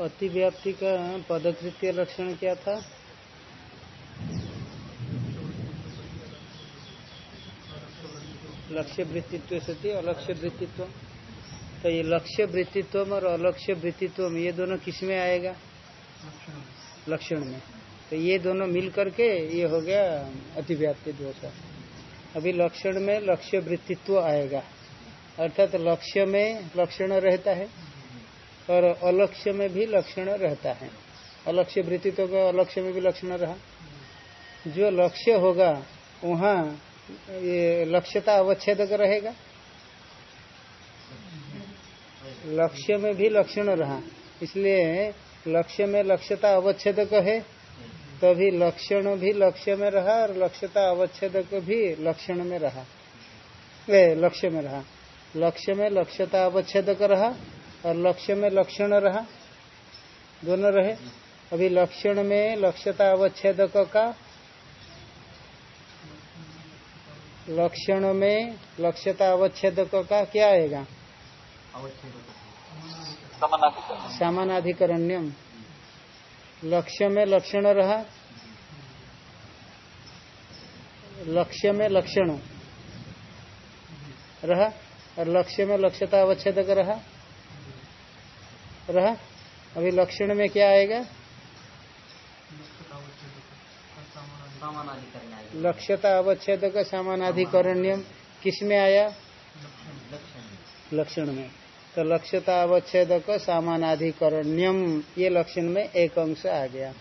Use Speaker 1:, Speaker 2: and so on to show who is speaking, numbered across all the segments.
Speaker 1: अतिव्याप्ति का पदकृत्य लक्षण क्या था? लक्ष्य वृत्तित्व सती अलक्ष्य वृत्तित्व तो ये लक्ष्य वृत्तित्व और अलक्ष्य वृत्तित्व ये दोनों किसमें आएगा? लक्षण में। तो ये दोनों मिल करके ये हो गया अतिव्याप्ति दोष। अभी लक्षण में लक्ष्य वृत्तित्व आएगा। अर्थात तो लक्ष्य में लक्षण रहता है। और अलक्ष्य में भी लक्षण रहता है। अलक्ष्य वृत्तित्व का अलक्ष्य में भी लक्षण रहा। जो लक्ष्य होगा, वहाँ ये लक्ष्यता अवच्छेद रहेगा। लक्ष्य में भी लक्षण रहा। इसलिए लक्ष्य में लक्ष्यता अवच्छेद है, तभी लक्षण भी लक्ष्य में रहा और लक्ष्यता अवच्छेद भी लक्षण में रहा। लक्ष्य में रहा। लक्ष्य में लक्ष्यता अवच्छेदक रहा। और लक्ष्य में लक्षण रहा। दोनों रहे। अभी लक्षण में लक्ष्यता अवच्छेदक का लक्षण में लक्ष्यता अवच्छेदक का क्या आएगा? सामानाधिकरण्यम लक्ष्य में लक्षण रहा। लक्ष्य में लक्षण रहा और लक्ष्य में लक्ष्यता अवच्छेदक रहा। रहा। अभी लक्षण में क्या आएगा? लक्ष्यता अवच्छेद का सामानाधिकरण्यम। किसमें आया? लक्षण में। तो लक्ष्यता अवच्छेद का सामानाधिकरण्यम, ये लक्षण में एक अंश आ गया।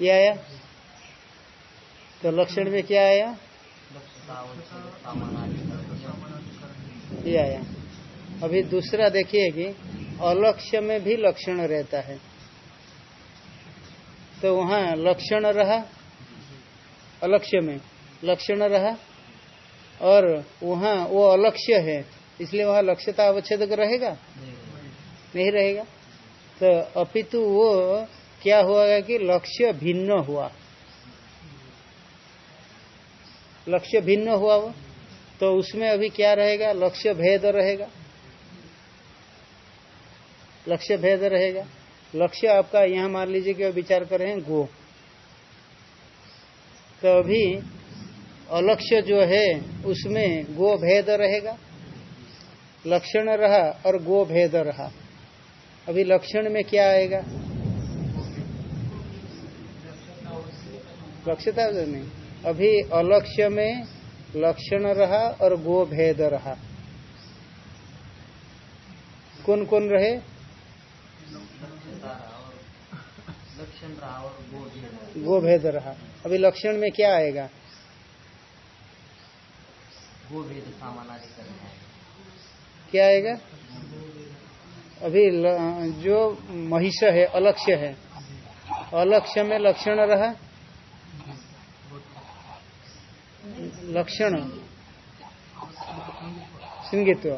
Speaker 1: ये आया? तो लक्षण में क्या आया? ये आया। अभी दूसरा देखिए कि अलक्ष्य में भी लक्षण रहता है। तो वहाँ लक्षण रहा, अलक्ष्य में लक्षण रहा, और वहाँ वो अलक्ष्य है, इसलिए वहाँ लक्ष्यता अवच्छेद रहेगा? नहीं रहेगा। तो अपितु वो क्या हुआ कि लक्ष्य भिन्न हुआ। लक्ष्य भिन्न हुआ वो। तो उसमें अभी क्या रहेगा? लक्ष्य भेद रहेगा। लक्ष्य भेद रहेगा। लक्ष्य आपका यहाँ मान लीजिए कि विचार कर रहे हैं, गो। तो अभी अलक्ष्य जो है, उसमें गो भेद रहेगा। लक्षण रहा और गो भेद रहा। अभी लक्षण में क्या आएगा? लक्ष्यता नहीं। अभी अलक्ष्य में लक्षण रहा और गो भेद रहा। कौन कौन रहे? गो भेद रहा। अभी लक्षण में क्या आएगा?
Speaker 2: गो भेद
Speaker 1: क्या आएगा? अभी जो महिष है अलक्ष्य है। अलक्ष्य में लक्षण रहा? लक्षण। सिंगित्व।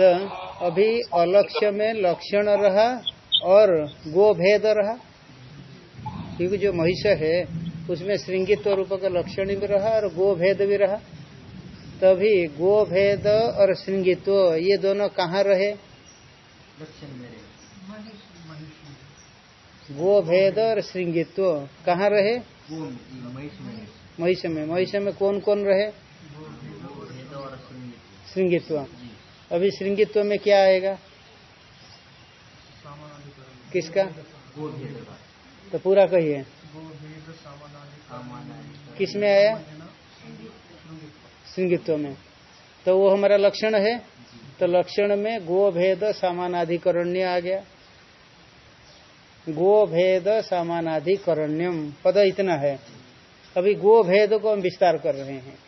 Speaker 1: तो अभी अलक्ष्य में लक्षण रहा और गो भेद रहा। क्योंकि जो महिष है उसमें श्रृंगित्व रूप का लक्षण भी रहा और गो भेद भी रहा। तभी गो भेद और श्रृंगित्व ये दोनों कहाँ रहे? गो भेद और श्रृंगित्व कहाँ रहे? महिष में महिष में। कौन कौन रहे? श्रृंगित्व। अभी श्रृंगित्व में क्या आएगा? किसका? तो पूरा कहिए। किसमें आया श्रृंगित्व में। तो वो हमारा लक्षण है? तो लक्षण में गो भेद सामानाधिकरण्य आ गया। गो भेद सामानाधिकरण्यम। पद इतना है। अभी गो भेद को हम विस्तार कर रहे हैं।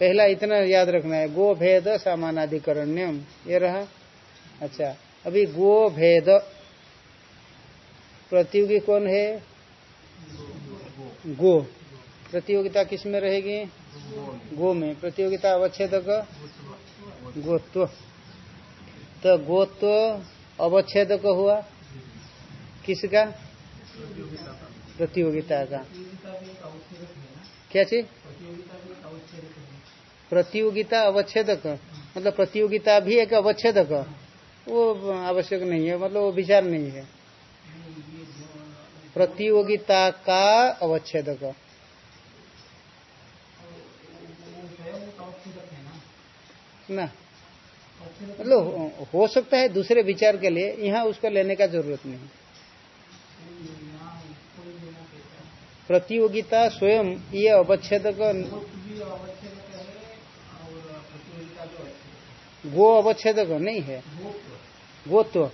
Speaker 1: पहला इतना याद रखना है। गो भेद सामानाधिकरण्यम। ये रहा? अच्छा। अभी गो भेद प्रतियोगी कौन है? गो। प्रतियोगिता किसमें रहेगी? गो में। प्रतियोगिता अवच्छेद गोत्व। तो गोत्व अवच्छेद हुआ? किसका? प्रतियोगिता का। क्या चीज़? प्रतियोगिता अवच्छेदक। मतलब प्रतियोगिता भी एक अवच्छेदक। वो आवश्यक नहीं है। मतलब वो विचार नहीं है। प्रतियोगिता का अवच्छेद मतलब हो सकता है दूसरे विचार के लिए, यहाँ उसको लेने का ज़रूरत नहीं। प्रतियोगिता स्वयं, ये अवच्छेद गो अवच्छेद नहीं है। गोत्व।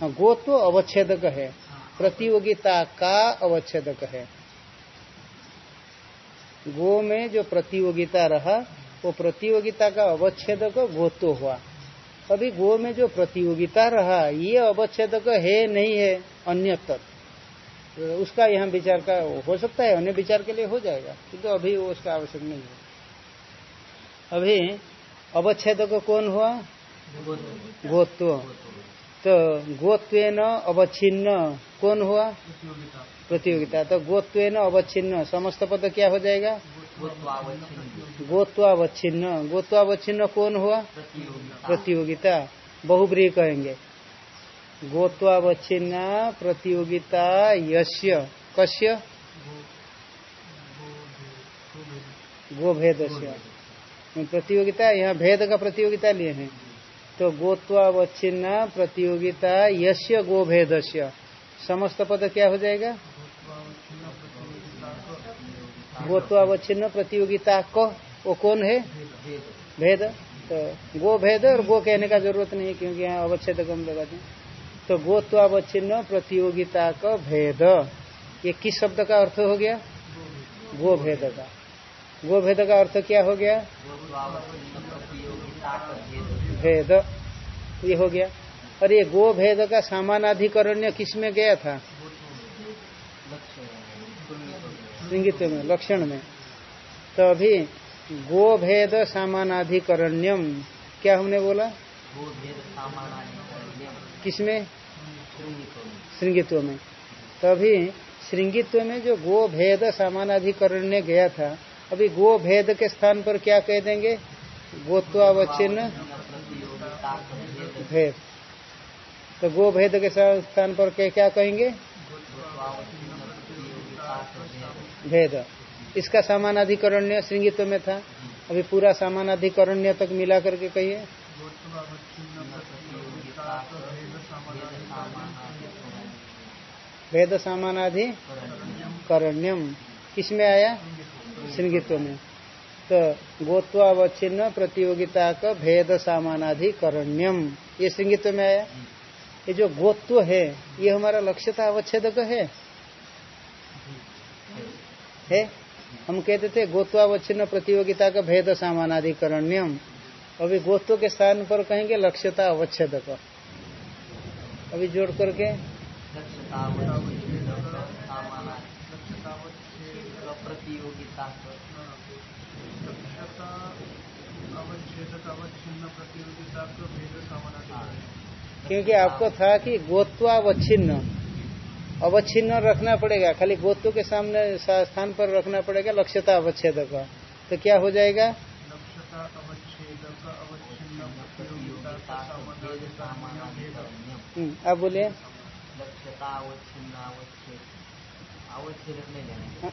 Speaker 1: हाँ गोत्व अवच्छेदक है। प्रतियोगिता का अवच्छेदक है। गो में जो प्रतियोगिता रहा वो प्रतियोगिता का अवच्छेदक गोत्व हुआ। अभी गो में जो प्रतियोगिता रहा ये अवच्छेदक है नहीं है अन्य तत्व तो उसका यहाँ विचार का हो सकता है अन्य विचार के लिए हो जाएगा किंतु तो अभी वो उसका आवश्यक नहीं है। अभी अवच्छेदक कौन हुआ? गोत्व तो गोत्व अवच्छिन्न कौन हुआ? प्रतियोगिता। तो गोत्व अवच्छिन्न समस्त पद क्या हो जाएगा? गोत्वावच्छिन्न। गोत्वावच्छिन्न। कौन हुआ? प्रतियोगिता। बहुब्री कहेंगे। गोत्वावच्छिन्न प्रतियोगिता यश्य। कश्य? गोभेद प्रतियोगिता यहाँ भेद का प्रतियोगिता लिए हैं। तो गोत्वावच्छिन्न प्रतियोगिता यश्य गोभेद समस्त पद क्या हो जाएगा? गोत्वावच्छिन्न प्रतियोगिता को, वो कौन है? भेद। तो गो भेद और गो कहने का ज़रूरत नहीं क्योंकि यहाँ अवच्छेद कम लगाते हैं तो गोत्वावच्छिन्न प्रतियोगिता का भेद। ये किस शब्द का अर्थ हो गया? गो भेद का। गो भेद का अर्थ क्या हो गया? भेद ये हो गया। और ये गो भेद का सामानाधिकरण्य किसमें गया था? श्रृंगित्व में लक्षण में। तो अभी गो भेद सामानाधिकरण्यम क्या हमने बोला? किसमें? श्रृंगित्व में। तभी श्रृंगित्व में जो गो भेद सामानाधिकरण्य गया था अभी गो भेद के स्थान पर क्या कह देंगे? गोत्वावचिन्न भेद। तो गो भेद के स्थान पर के क्या कहेंगे? भेद। इसका सामानाधिकरण्य श्रृंगित्व में था। अभी पूरा सामानाधिकरण्य तक मिला करके कहिए। भेद सामानाधिकरण्यम। किसमें आया? श्रृंगित्व में। तो गोत्वावच्छिन्न प्रतियोगिता का भेद सामानाधिकरण्यम। ये श्रृंगित्व में आया? ये जो गोत्व है, ये हमारा लक्ष्यता अवच्छेद है? है? हम कहते थे गोत्वावच्छिन्न प्रतियोगिता का भेद सामानाधिकरण्यम। अभी गोत्व के स्थान पर कहेंगे लक्ष्यता अवच्छेद का अभी जोड़ करके। क्योंकि आपको था कि गोत्वावच्छिन्न। अवच्छिन्न रखना पड़ेगा खाली गोत्व के सामने स्थान पर रखना पड़ेगा लक्ष्यता अवच्छेद का तो क्या हो जाएगा? हम्म, आप बोलिए। हाँ।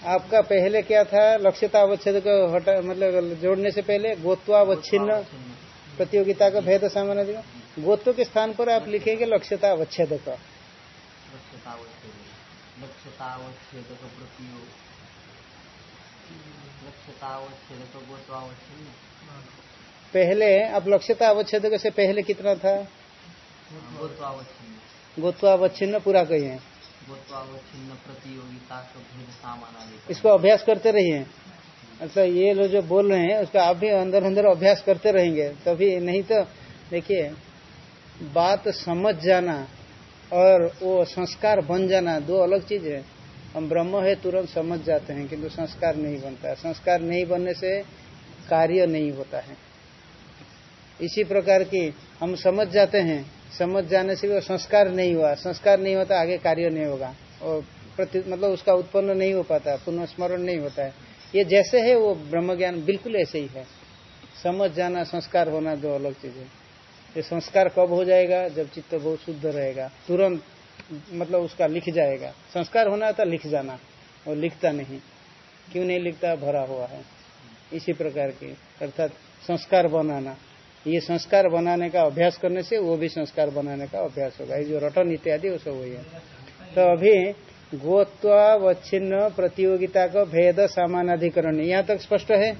Speaker 1: आपका पहले क्या था? लक्ष्यता अवच्छेद को हटा मतलब जोड़ने से पहले गोत्वावच्छिन्न प्रतियोगिता का भेद सामान्य गोत्व के स्थान पर आप लिखेंगे लक्ष्यता अवच्छेद का पहले अब लक्ष्यता अवच्छेद से पहले कितना था? गोत्वावच्छिन्न पूरा कहिए। इसको अभ्यास करते रहिए। अच्छा ये लोग जो बोल रहे हैं, उसका आप भी अंदर अंदर अभ्यास करते रहेंगे। तभी नहीं तो देखिए, बात समझ जाना और वो संस्कार बन जाना दो अलग चीज़ है। हम ब्रह्म है, तुरंत समझ जाते हैं, किंतु संस्कार नहीं बनता संस्कार नहीं बनने से कार्य नहीं होता है। इसी प्रकार की हम समझ जाते हैं समझ जाने से वो संस्कार नहीं हुआ। संस्कार नहीं होता आगे कार्य नहीं होगा। और प्रति मतलब उसका उत्पन्न नहीं हो पाता पुनः स्मरण नहीं होता है। ये जैसे है, वो ब्रह्म ज्ञान बिल्कुल ऐसे ही है। समझ जाना, संस्कार होना दो अलग चीज़ है। ये संस्कार कब हो जाएगा? जब चित्त बहुत शुद्ध रहेगा। तुरंत मतलब उसका लिख जाएगा। संस्कार होना था लिख जाना, और लिखता नहीं। क्यों नहीं लिखता? भरा हुआ है। इसी प्रकार की, अर्थात संस्कार बनाना। ये संस्कार बनाने का अभ्यास करने से वो भी संस्कार बनाने का अभ्यास होगा। ये जो रटन इत्यादि, वो सब वही है। तो अभी गोत्वावच्छिन्न प्रतियोगिता का भेद सामानाधिकरण यहाँ तक स्पष्ट है?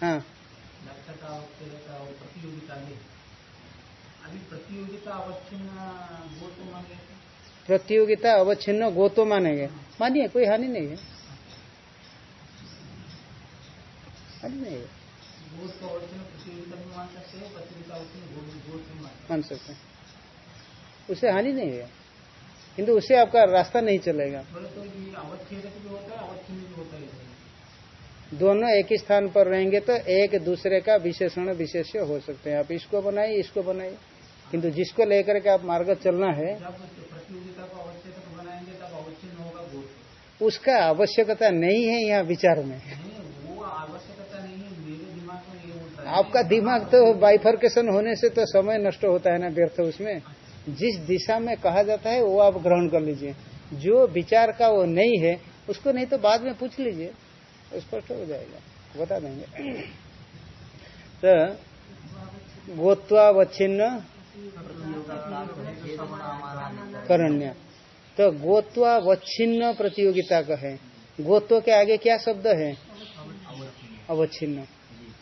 Speaker 1: हाँ। प्रतियोगिता अवच्छिन्न गो तो मानेंगे। मानिए, कोई हानि नहीं है। नहीं है। मान सकते उसे हानि नहीं है। किंतु उससे आपका रास्ता नहीं चलेगा। दोनों एक ही स्थान पर रहेंगे तो एक दूसरे का विशेषण विशेष हो सकते हैं। आप इसको बनाइए इसको बनाइए। किंतु जिसको लेकर के आप मार्ग चलना है उसका आवश्यकता नहीं है यहाँ विचार में। आपका दिमाग तो बाइफर्केशन होने से तो समय नष्ट होता है ना, व्यर्थ उसमें। जिस दिशा में कहा जाता है, वो आप ग्रहण कर लीजिए। जो विचार का वो नहीं है, उसको नहीं तो बाद में पूछ लीजिए। स्पष्ट हो जाएगा। बता देंगे। तो गोत्वावच्छिन्न करण्य। तो गोत्वावच्छिन्न प्रतियोगिता का है। गोत्व के आगे क्या शब्द है? अवच्छिन्न।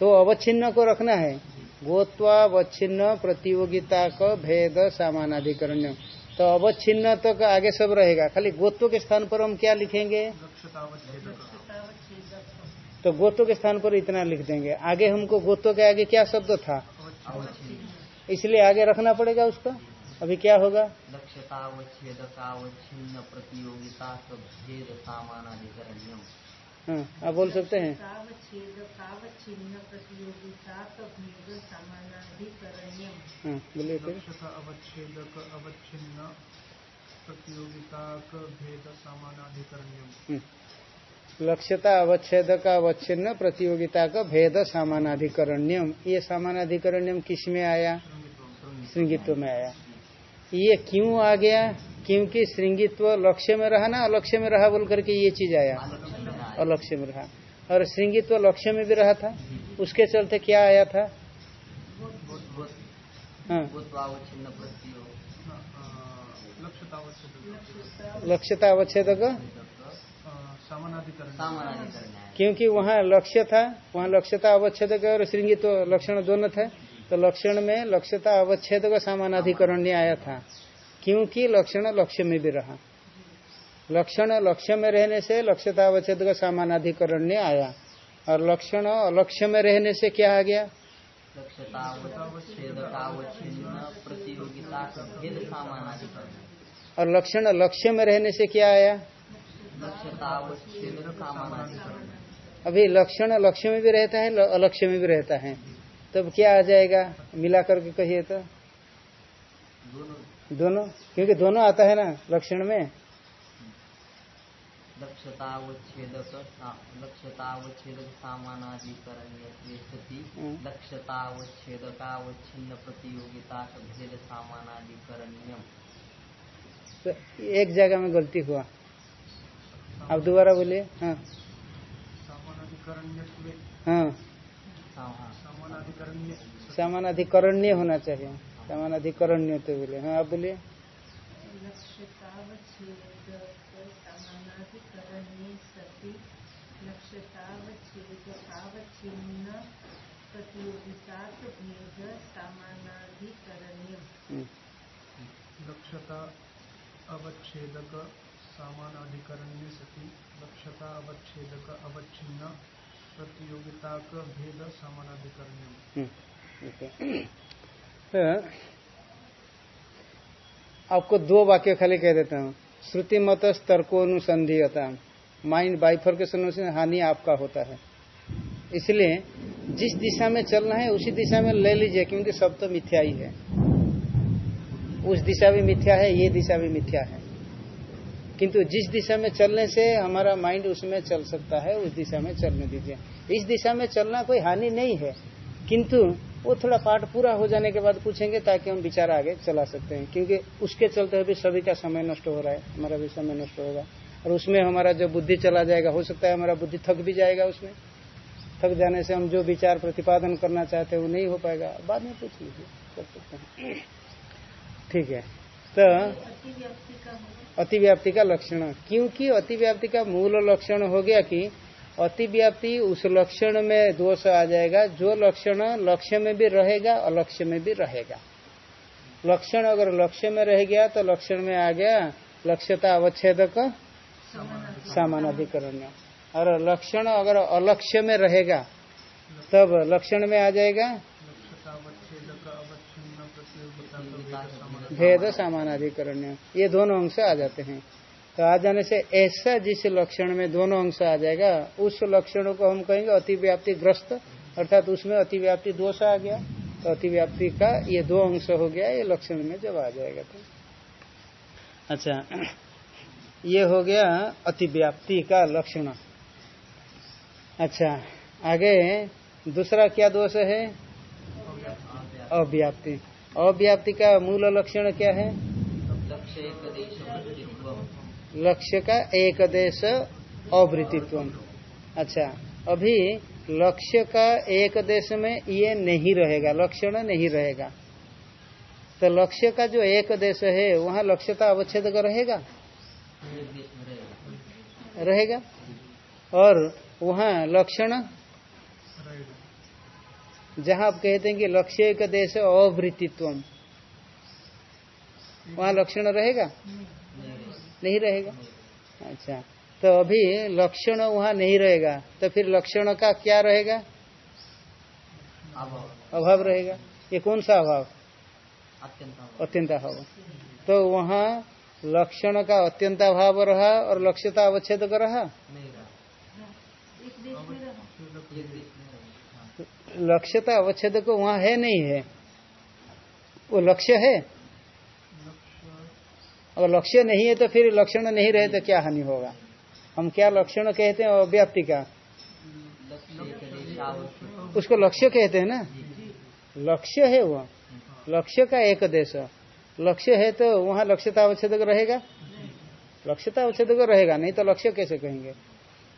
Speaker 1: तो अवच्छिन्न को रखना है। गोत्वावच्छिन्न प्रतियोगिता का भेद सामानाधिकरण। तो अवच्छिन्न तो का आगे सब रहेगा। खाली गोत्व के स्थान पर हम क्या लिखेंगे? तो गोत्व के स्थान पर इतना लिख देंगे। आगे हमको गोत्व के आगे क्या शब्द था? इसलिए आगे रखना पड़ेगा उसको। अभी क्या होगा?
Speaker 2: दक्षता प्रतियोगिता
Speaker 1: हाँ आप बोल सकते हैं। हाँ बोलिए फिर। लक्ष्यता अवच्छेद का अवच्छिन्न प्रतियोगिता का भेद सामानाधिकरण्यम। ये सामानाधिकरण्यम किसमें आया? श्रृंगित्व में आया। ये क्यों आ गया? क्योंकि श्रृंगित्व लक्ष्य में रहा ना अलक्ष्य में रहा बोल करके ये चीज़ आया। अलक्ष्य में रहा। और श्रृंगित्व लक्ष्य में भी रहा था। उसके चलते क्या आया था? हाँ। लक्ष्यता अवच्छेद क्योंकि वहाँ लक्ष्य था, वहाँ लक्ष्यता अवच्छेद और श्रृंगित्व लक्षण दोनों थे। तो लक्षण में लक्ष्यता अवच्छेद का सामानाधिकरण आया था। क्योंकि लक्षण लक्ष्य में भी रहा। लक्षण लक्ष्य में रहने से लक्ष्यता अवच्छेद का सामानाधिकरण आया। और लक्षण अलक्ष्य में रहने से क्या आ गया? और लक्षण लक्ष्य में रहने से क्या आया? अभी लक्षण लक्ष्य में भी रहता है अलक्ष्य में भी रहता है। तब क्या आ जाएगा? मिला करके कहिए तो। दोनों? क्योंकि दोनों आता है ना लक्षण में।
Speaker 2: स्थिति लक्ष्यतावच्छेदकावच्छिन्न प्रतियोगिता भेद सामानाधिकरण्यम
Speaker 1: तो एक जगह में गलती हुआ। आप दोबारा बोलिए। हाँ। हाँ। सामानाधिकरण्य। होना चाहिए। सामानाधिकरण्य तो बोले हाँ आप बोलिए।
Speaker 3: लक्ष्यता अवच्छेदक सामानाधिकरण्य सती। लक्ष्यता अवच्छेदक अवच्छिन्न प्रतियोगिता का भेद सामानाधिकरण्य
Speaker 1: आपको दो वाक्य खाली कह देता हूँ। श्रुति मत तर्कोनुसंधीयता माइंड बाइफर्केशन से हानि आपका होता है। इसलिए जिस दिशा में चलना है, उसी दिशा में ले लीजिए, क्योंकि सब तो मिथ्या ही है। उस दिशा भी मिथ्या है, ये दिशा भी मिथ्या है। किंतु जिस दिशा में चलने से हमारा माइंड उसमें चल सकता है, उस दिशा में चलने दीजिए। इस दिशा में चलना कोई हानि नहीं है, किंतु वो थोड़ा पाठ पूरा हो जाने के बाद पूछेंगे ताकि हम विचार आगे चला सकते हैं, क्योंकि उसके चलते भी सभी का समय नष्ट हो रहा है, हमारा भी समय नष्ट होगा। और उसमें हमारा जो बुद्धि चला जाएगा, हो सकता है हमारा बुद्धि थक भी जाएगा उसमें। थक जाने से हम जो विचार प्रतिपादन करना चाहते हैं, वो नहीं हो पाएगा। बाद में पूछ लीजिए कर सकते हैं। ठीक है। तो अतिव्याप्ति का लक्षण। क्योंकि अतिव्याप्ति का मूल लक्षण हो गया कि अतिव्याप्ति उस लक्षण में दोष आ जाएगा, जो लक्षण लक्ष्य में भी रहेगा, अलक्ष्य में भी रहेगा। लक्षण अगर लक्ष्य में रह गया तो लक्षण में आ गया लक्ष्यता अवच्छेद का सामानाधिकरण। और लक्षण अगर अलक्ष्य में रहेगा, तब लक्षण में आ जाएगा? भेद सामानाधिकरण। ये दोनों अंश आ जाते हैं। तो आ जाने से ऐसा जिस लक्षण में दोनों अंश आ जाएगा, उस लक्षणों को हम कहेंगे अतिव्याप्ति ग्रस्त, अर्थात उसमें अतिव्याप्ति दोष आ गया। तो अतिव्याप्ति का ये दो अंश हो गया, ये लक्षण में जब आ जाएगा तो। अच्छा ये हो गया अतिव्याप्ति का लक्षण। अच्छा आगे दूसरा क्या दोष है? अव्याप्ति। अव्याप्ति का मूल लक्षण क्या है? लक्ष्य का एक देश अवृत्तित्व अच्छा अभी लक्ष्य का एक देश में ये नहीं रहेगा, लक्षण नहीं रहेगा। तो लक्ष्य का जो एक देश है, वहाँ लक्ष्यता अवच्छेद का रहेगा? रहेगा। और वहाँ लक्षण। जहाँ आप कहते हैं कि लक्ष्य एक देश अवृत्तित्व वहाँ लक्षण रहेगा? नहीं रहेगा? अच्छा तो अभी लक्षण वहाँ नहीं रहेगा तो फिर लक्षण का क्या रहेगा? अभाव रहेगा। ये कौन सा अभाव? अत्यंत अभाव। तो वहाँ लक्षण का अत्यंत अभाव रहा और लक्ष्यता अवच्छेद का रहा? लक्ष्यता अवच्छेद को वहाँ है नहीं है। वो लक्ष्य है। अगर लक्ष्य नहीं है तो फिर लक्षण नहीं रहे तो क्या हानि होगा? हम क्या लक्षण कहते हैं? अव्याप्ति का। उसको लक्ष्य कहते हैं ना? लक्ष्य है वो। लक्ष्य का एक देश। लक्ष्य है तो वहाँ लक्ष्यता अवच्छेद रहेगा? लक्ष्यता अवच्छेद रहेगा, नहीं तो लक्ष्य कैसे कहेंगे?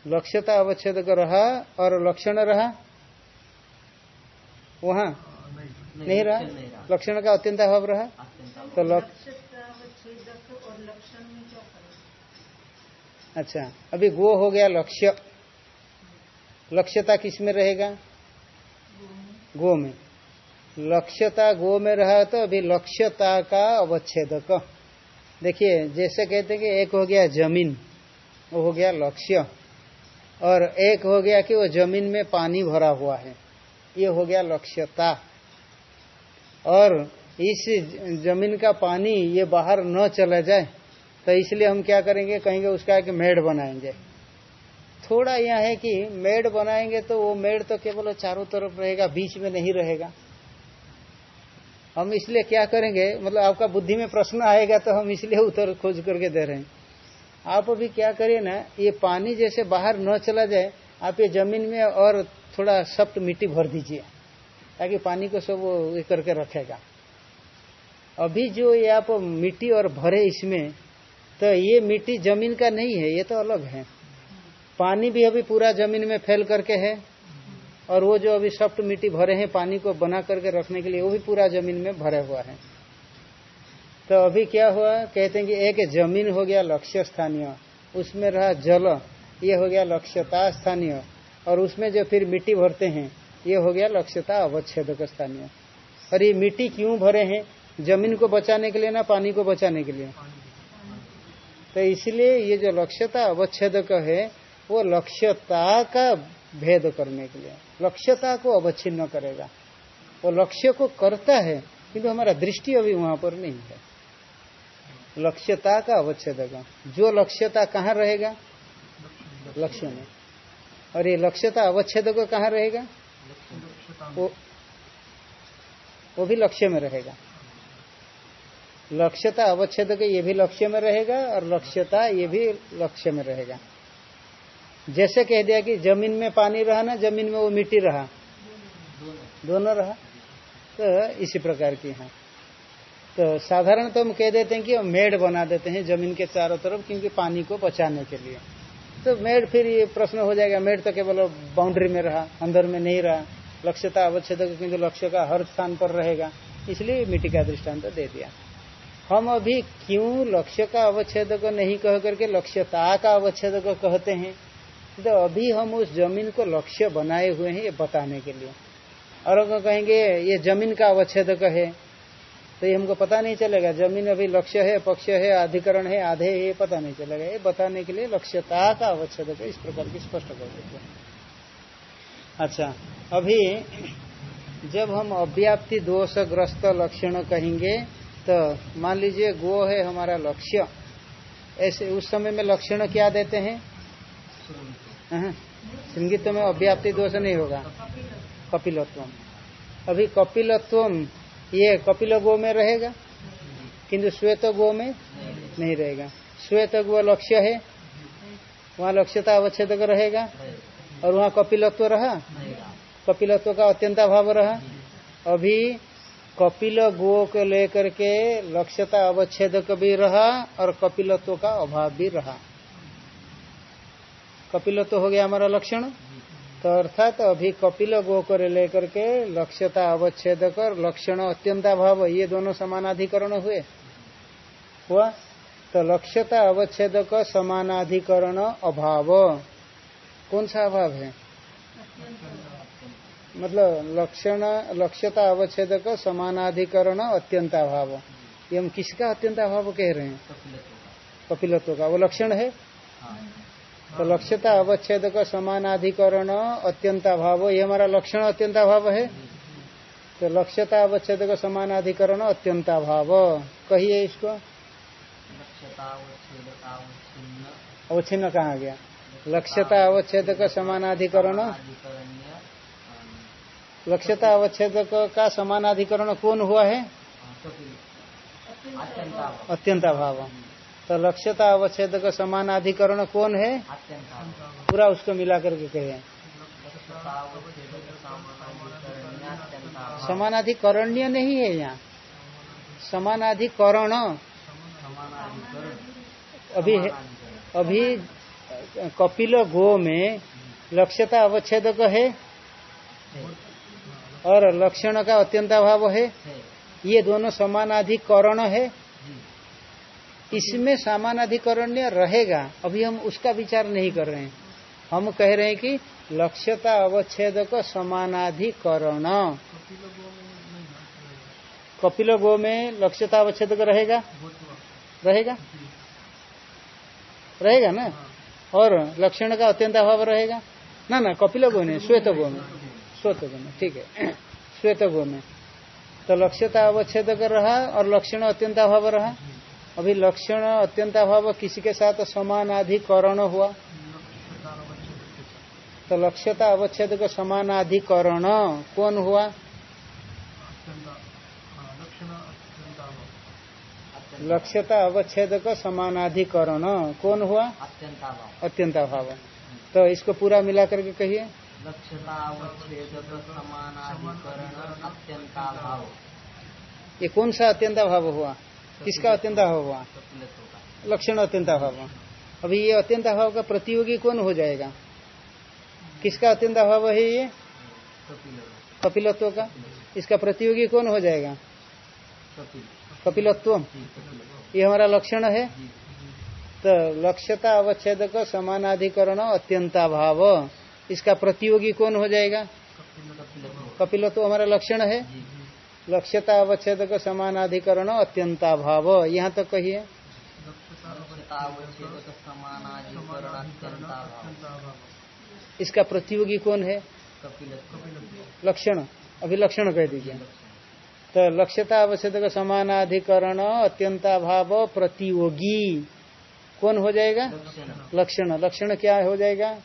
Speaker 1: लक्ष्यता अवच्छेद रहा और लक्षण रहा। वहाँ? नहीं रहा? लक्षण का अत्यंत अभाव रहा? तो अच्छा अभी गो हो गया लक्ष्य। लक्ष्यता किसमें रहेगा? गो में। लक्ष्यता गो में रहा तो अभी लक्ष्यता का अवच्छेदक। देखिए जैसे कहते हैं कि एक हो गया ज़मीन वो हो गया लक्ष्य। और एक हो गया कि वो ज़मीन में पानी भरा हुआ है। ये हो गया लक्ष्यता। और इस ज़मीन का पानी ये बाहर न चला जाए तो इसलिए हम क्या करेंगे? कहेंगे उसका एक मेड़ बनाएँगे। थोड़ा यह है कि मेड़ बनाएँगे तो वो मेड़ तो केवल चारों तरफ़ रहेगा, बीच में नहीं रहेगा। हम इसलिए क्या करेंगे? मतलब आपका बुद्धि में प्रश्न आएगा तो हम इसलिए उत्तर खोज करके दे रहे हैं। आप अभी क्या करिए ना, ये पानी जैसे बाहर न चला जाए, आप ये ज़मीन में और थोड़ा सख्त मिट्टी भर दीजिए, ताकि पानी को सब ये करके रखेगा। अभी जो ये आप मिट्टी और भरे इसमें तो ये मिट्टी ज़मीन का नहीं है, ये तो अलग है। पानी भी अभी पूरा ज़मीन में फैल करके है, और वो जो अभी सॉफ्ट मिट्टी भरे हैं, पानी को बना करके रखने के लिए वो भी पूरा ज़मीन में भरा हुआ है। तो अभी क्या हुआ, कहते हैं कि एक ज़मीन हो गया लक्ष्य स्थानीय, उसमें रहा जल, ये हो गया लक्ष्यता स्थानीय। और उसमें जो फिर मिट्टी भरते हैं, ये हो गया लक्ष्यता अवच्छेदक स्थानीय। और ये मिट्टी क्यों भरे हैं? ज़मीन को बचाने के लिए ना पानी को बचाने के लिए? तो इसलिए ये जो लक्ष्यता अवच्छेदक है, वो लक्ष्यता का भेद करने के लिए, लक्ष्यता को अवच्छिन्न करेगा। वो लक्ष्य को करता है, किंतु हमारा दृष्टि अभी वहाँ पर नहीं है। लक्ष्यता का अवच्छेदक। जो लक्ष्यता कहाँ रहेगा? लक्ष्य में। और ये लक्ष्यता अवच्छेदक कहाँ रहेगा? वो वो भी लक्ष्य में रहेगा। लक्ष्यता अवच्छेद के ये भी लक्ष्य में रहेगा और लक्ष्यता ये भी लक्ष्य में रहेगा। जैसे कह दिया कि ज़मीन में पानी रहा ना, ज़मीन में वो मिट्टी रहा। दोनों रहा। तो इसी प्रकार की है। तो साधारण तो हम कह देते हैं कि मेड बना देते हैं ज़मीन के चारों तरफ़, क्योंकि पानी को बचाने के लिए। तो मेड फिर ये प्रश्न हो जाएगा, मेड तो केवल बाउंड्री में रहा, अंदर में नहीं रहा। लक्ष्यता अवच्छेद किंतु लक्ष्य का हर स्थान पर रहेगा। इसलिए मिट्टी का दृष्टांत दे दिया। हम अभी क्यों लक्ष्य का अवच्छेद को नहीं कह करके लक्ष्यता का अवच्छेद को कहते हैं? तो अभी हम उस ज़मीन को लक्ष्य बनाए हुए हैं ये बताने के लिए। और अगर कहेंगे, ये ज़मीन का अवच्छेद है तो ये हमको पता नहीं चलेगा। ज़मीन अभी लक्ष्य है, पक्ष है, अधिकरण है, आधे है, ये पता नहीं चलेगा। ये बताने के लिए लक्ष्यता का अवच्छेद इस प्रकार की स्पष्ट कर देते हैं। अच्छा अभी जब हम अव्याप्ति दोषग्रस्त लक्षण कहेंगे तो मान लीजिए गो है हमारा लक्ष्य। ऐसे उस समय में लक्षण क्या देते हैं? संगीत में अव्याप्ति दोष नहीं होगा। कपिलत्व। अभी कपिलत्व ये कपिल गो में रहेगा, किंतु श्वेत गो में नहीं रहेगा। श्वेत गो लक्ष्य है, वहाँ लक्ष्यता अवच्छेद रहेगा, और वहाँ कपिलत्व रहा। कपिलत्व का अत्यंत अभाव रहा। अभी कपिल गो को लेकर के लक्ष्यता अवच्छेद भी रहा, और कपिलत्व का अभाव भी रहा। कपिलत्व हो गया हमारा लक्षण। तो अर्थात तो अभी कपिल गो को लेकर के लक्ष्यता अवच्छेद कर लक्षण अत्यंता भाव ये दोनों समानाधिकरण हुए। हुआ? तो लक्ष्यता अवच्छेद का समानाधिकरण अभाव। कौन सा अभाव है? मतलब लक्षण लक्ष्यता अवच्छेद का समानाधिकरण अत्यंता भाव। ये हम किसका अत्यंता भाव कह रहे हैं? कपिलत्व का। वो लक्षण है। तो लक्ष्यता अवच्छेद का समानाधिकरण अत्यंता भाव ये हमारा लक्षण अत्यंता भाव है। तो लक्ष्यता अवच्छेद का समानाधिकरण अत्यंता भाव कहिए इसको? अवच्छिन्न। कहा गया? लक्ष्यता अवच्छेद का समानाधिकरण। लक्ष्यता अवच्छेद का समानाधिकरण कौन हुआ है? अत्यंता भाव तो लक्ष्यता अवच्छेद का समान अधिकरण कौन है? पूरा उसको मिला करके कहे। समानाधिकरण्य नहीं है यहाँ। समानाधिकरण अभी अभी कपिल गो में लक्ष्यता अवच्छेद है? और लक्षण का अत्यंताभाव है? ये दोनों समानाधिकरण है? इसमें सामानाधिकरण्य रहेगा। अभी हम उसका विचार नहीं कर रहे हैं। हम कह रहे हैं कि लक्ष्यता अवच्छेद का समानाधिकरण। कपिल गो में लक्ष्यता अवच्छेद रहेगा? रहेगा। रहेगा ना? और लक्षण का अत्यंत अभाव रहेगा? ना ना, कपिल गो में, श्वेत गो में। श्वेत गो में, ठीक है। श्वेत गो में। तो लक्ष्यता अवच्छेद रहा और लक्षण अत्यंत अभाव रहा। अभी लक्षण अत्यंत अभाव किसी के साथ समानाधिकरण हुआ तो लक्ष्यता अवच्छेद का समानाधिकरण कौन हुआ? लक्ष्यता अवच्छेद का समानाधिकरण कौन हुआ? अत्यंत अभाव। तो इसको पूरा मिला करके कहिए। ये कौन सा अत्यंत अभाव हुआ? किसका अत्यंत अभाव लक्षण अत्यंत अभाव अभी ये अत्यंत अभाव का प्रतियोगी कौन हो जाएगा? किसका अत्यंत अभाव है ये? कपिलत्व का। इसका प्रतियोगी कौन हो जाएगा? कपिलत्व। ये हमारा लक्षण है। तो लक्ष्यता अवच्छेद का समानाधिकरण अत्यंताभाव इसका प्रतियोगी कौन हो जाएगा? कपिलत्व हमारा लक्षण है। लक्ष्यता अवच्छेद का समानाधिकरण अत्यंता भाव यहाँ तक तो कहिए इसका प्रतियोगी कौन है? लक्षण। अभी लक्षण कह दीजिए। तो लक्ष्यता अवच्छेद का समानाधिकरण अत्यंता भाव प्रतियोगी। कौन हो जाएगा? लक्षण। लक्षण क्या हो जाएगा?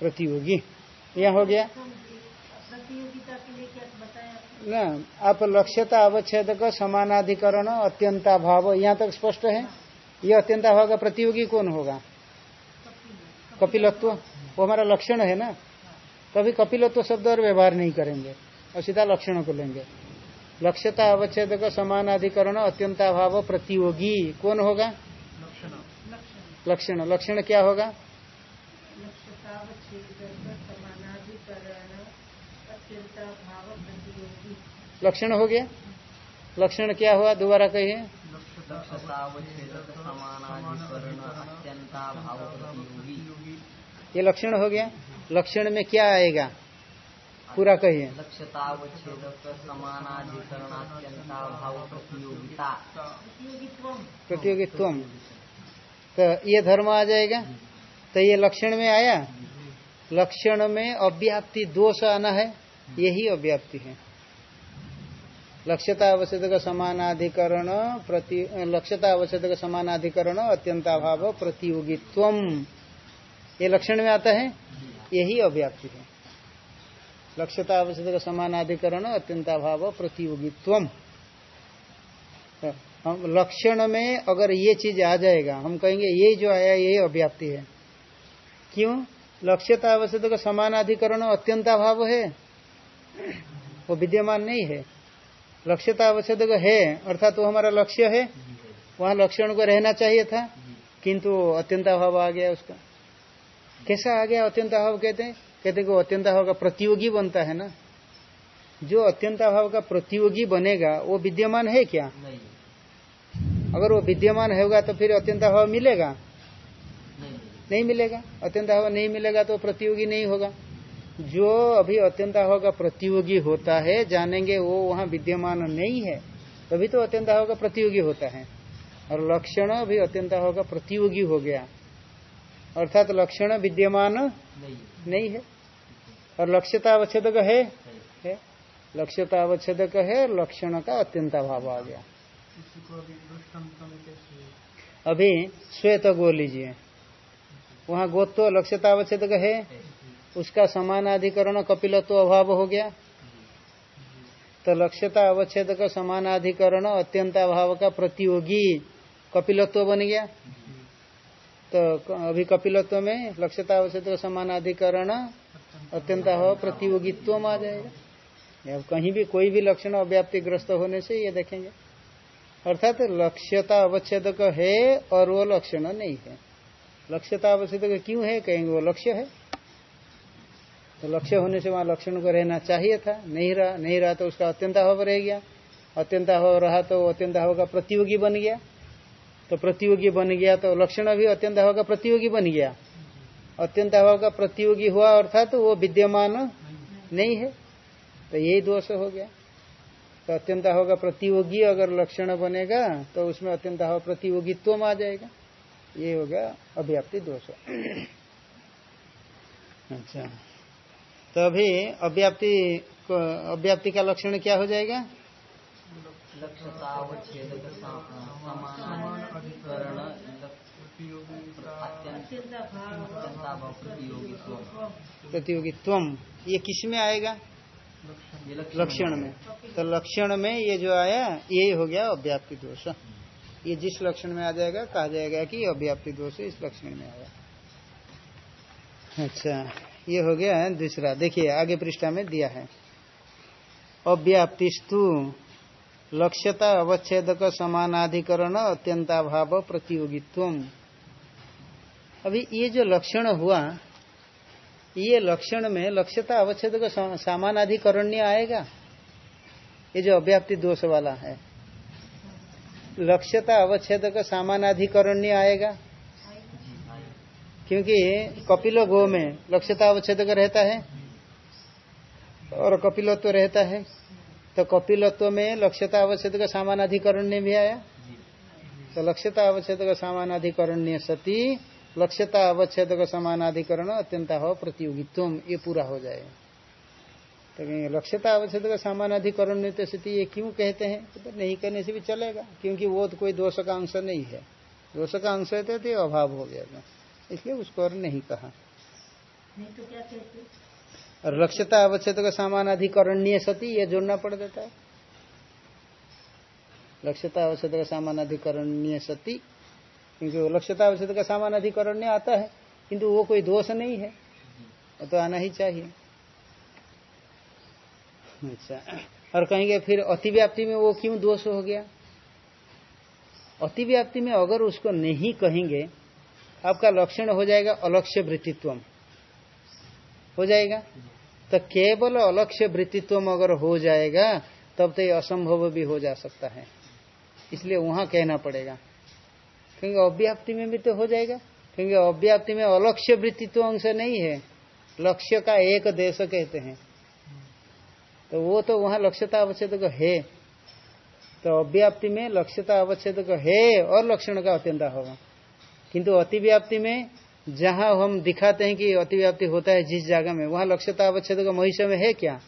Speaker 1: प्रतियोगी। यह हो गया।
Speaker 4: प्रतियोगिता के लिए क्या बताया
Speaker 1: ना आप लक्ष्यता अवच्छेद का समानाधिकरण अत्यंता भाव यहाँ तक स्पष्ट है? ये अत्यंता भाव का प्रतियोगी कौन होगा? कपिलत्व। वो हमारा लक्षण है ना? कभी कपिलत्व शब्द और व्यवहार नहीं करेंगे और सीधा लक्षणों को लेंगे। लक्ष्यता अवच्छेद का समानाधिकरण अत्यंता भाव प्रतियोगी। कौन होगा?
Speaker 3: लक्षण।
Speaker 1: लक्षण लक्षण क्या होगा?
Speaker 4: समानाधिकरण अत्यंता भाव प्रतियोगी।
Speaker 1: लक्षण हो गया? लक्षण क्या हुआ? दोबारा कहिए।
Speaker 2: लक्ष्यतावच्छेदक समानाधिकरण अत्यंताभाव प्रतियोगी।
Speaker 1: ये लक्षण हो गया? लक्षण में क्या आएगा? पूरा कहिए।
Speaker 2: प्रतियोगिता
Speaker 4: प्रतियोगित्व।
Speaker 1: तो ये धर्म आ जाएगा? तो ये लक्षण में आया? लक्षण में अव्याप्ति दोष आना है यही अव्याप्ति है। लक्ष्यता आवश्यक का समानाधिकरण प्रति लक्ष्यता आवश्यक का समानाधिकरण अत्यंताभाव प्रतियोगित्व। ये लक्षण में आता है यही अव्याप्ति है। लक्ष्यता आवश्यक समानाधिकरण अत्यंताभाव प्रतियोगित्व हम लक्षण में अगर ये चीज़ आ जाएगा, हम कहेंगे ये जो आया, ये अव्याप्ति है। क्यों? लक्ष्यता आवश्यक समानाधिकरण अत्यंताभाव है। वो विद्यमान नहीं है। लक्ष्यता आवश्यक है, अर्थात वो हमारा लक्ष्य है। वहाँ लक्षण को रहना चाहिए था, किंतु अत्यंताभाव आ गया उसका। कैसा आ गया अत्यंताभाव कहते हैं? कहते हैं कि अत्यंताभाव का प्रतियोगी बनता है ना। जो अत्यंताभाव का प्रतियोगी बनेगा वो विद्यमान है क्या?
Speaker 2: नहीं।
Speaker 1: अगर वो विद्यमान होगा तो फिर अत्यंताभाव मिलेगा?
Speaker 2: नहीं।
Speaker 1: नहीं मिलेगा। अत्यंताभाव नहीं मिलेगा तो प्रतियोगी नहीं होगा। जो अभी अत्यंताभाव का प्रतियोगी होता है जानेंगे वो वहाँ विद्यमान नहीं है तभी तो अत्यंताभाव का प्रतियोगी होता है। और लक्षण भी अत्यंताभाव का प्रतियोगी हो गया। अर्थात लक्षण विद्यमान
Speaker 2: नहीं
Speaker 1: नहीं है। और लक्ष्यता अवच्छेदक है? है। लक्ष्यता अवच्छेदक है, लक्षण का अत्यंत अभाव आ गया।
Speaker 3: अभी
Speaker 1: श्वेत गो लीजिए। वहाँ गोत्व लक्ष्यता अवच्छेदक है, उसका समानाधिकरण कपिलत्व अभाव हो गया। तो लक्ष्यता अवच्छेद का समानाधिकरण अत्यंताभाव का प्रतियोगी कपिलत्व बन गया। तो अभी कपिलत्व में लक्ष्यता अवच्छेद का समानाधिकरण अत्यंताभाव प्रतियोगित्व आ जाएगा। अब कहीं भी कोई भी लक्षण अव्याप्तिग्रस्त होने से ये देखेंगे। अर्थात लक्ष्यता अवच्छेदक है और वो लक्षण नहीं है। लक्ष्यता अवच्छेदक क्यों है? कहेंगे वो लक्ष्य है। तो लक्ष्य होने से वहाँ लक्षण को रहना चाहिए था। नहीं रहा नहीं रहा तो उसका अत्यंताभाव रह गया। अत्यंताभाव रहा तो अत्यंताभाव का प्रतियोगी बन गया। तो प्रतियोगी बन गया तो लक्षण भी अत्यंताभाव का प्रतियोगी बन गया। अत्यंताभाव का प्रतियोगी हुआ अर्थात तो वो विद्यमान नहीं है। तो यही दोष हो गया। तो अत्यंताभाव का प्रतियोगी अगर लक्षण बनेगा तो उसमें अत्यंताभाव प्रतियोगित्व आ जाएगा। ये हो गया अव्याप्ति दोष। अच्छा। तो अभी अव्याप्ति अव्याप्ति का लक्षण क्या हो जाएगा?
Speaker 2: प्रतियोगित्व
Speaker 1: ये किसमें आएगा? लक्षण में। तो लक्षण में ये जो आया यही हो गया अव्याप्ति दोष। ये जिस लक्षण में आ जाएगा, कहा जाएगा कि अव्याप्ति दोष इस लक्षण में आया। अच्छा ये हो गया दूसरा। देखिए, आगे पृष्ठा में दिया है। अव्याप्तिस्तु लक्ष्यता, अवच्छेदक, समानाधिकरण, अत्यंताभाव प्रतियोगित्व अभी ये जो लक्षण हुआ, ये लक्षण में लक्ष्यता, अवच्छेदक सामानाधिकरण्य आएगा? ये जो अव्याप्ति दोष वाला है। लक्ष्यता, अवच्छेदक, सामानाधिकरण्य आएगा? क्योंकि कपिलो गो में लक्ष्यता, अवच्छेदक रहता है। और कपिलत्व रहता है। तो कपिलत्व में लक्ष्यता अवच्छेद का सामान सामानाधिकरण्य भी आया। तो लक्ष्यता अवच्छेद का सामान सामानाधिकरण्य सती लक्ष्यता अवच्छेदक समानाधिकरण अत्यंताभाव प्रतियोगित्व ये पूरा हो जाएगा तो कहेंगे लक्ष्यता अवच्छेदक सामानाधिकरण तो स्थिति ये क्यों कहते हैं? तो नहीं कहने से भी चलेगा, क्योंकि वो तो कोई दोष का अंश नहीं है। दोष का अंश है तो अभाव हो गया इसलिए उसको और नहीं कहा।
Speaker 4: नहीं तो क्या कहते?
Speaker 1: और लक्ष्यता अवच्छेद का सामानाधिकरणीय सती, ये जोड़ना पड़ जाता है। लक्ष्यता अवच्छेद का सामानाधिकरणीय सती, क्योंकि लक्ष्यता अवच्छेद का सामानाधिकरण्य आता है, किंतु वो कोई दोष नहीं है, वो तो आना ही चाहिए। अच्छा और कहेंगे फिर अतिव्याप्ति में वो क्यों दोष हो गया? अतिव्याप्ति में अगर उसको नहीं कहेंगे, आपका लक्षण हो जाएगा अलक्ष्य वृत्तित्व हो जाएगा। तो केवल अलक्ष्य वृत्तित्व अगर हो जाएगा, तब तो ये असंभव भी हो जा सकता है। इसलिए वहाँ कहना पड़ेगा। क्योंकि अव्याप्ति में भी तो हो जाएगा। क्योंकि अव्याप्ति में अलक्ष्य वृत्तित्व अंश नहीं है। लक्ष्य का एक देश कहते हैं। तो वो तो वहाँ लक्ष्यता अवच्छेद है। तो अव्याप्ति में लक्ष्यता अवच्छेद है और लक्षण का अत्यंत होगा किंतु अतिव्याप्ति में जहाँ हम दिखाते हैं कि अतिव्याप्ति होता है जिस जगह में वहाँ लक्ष्यता अवच्छेद का महिष्य में है क्या?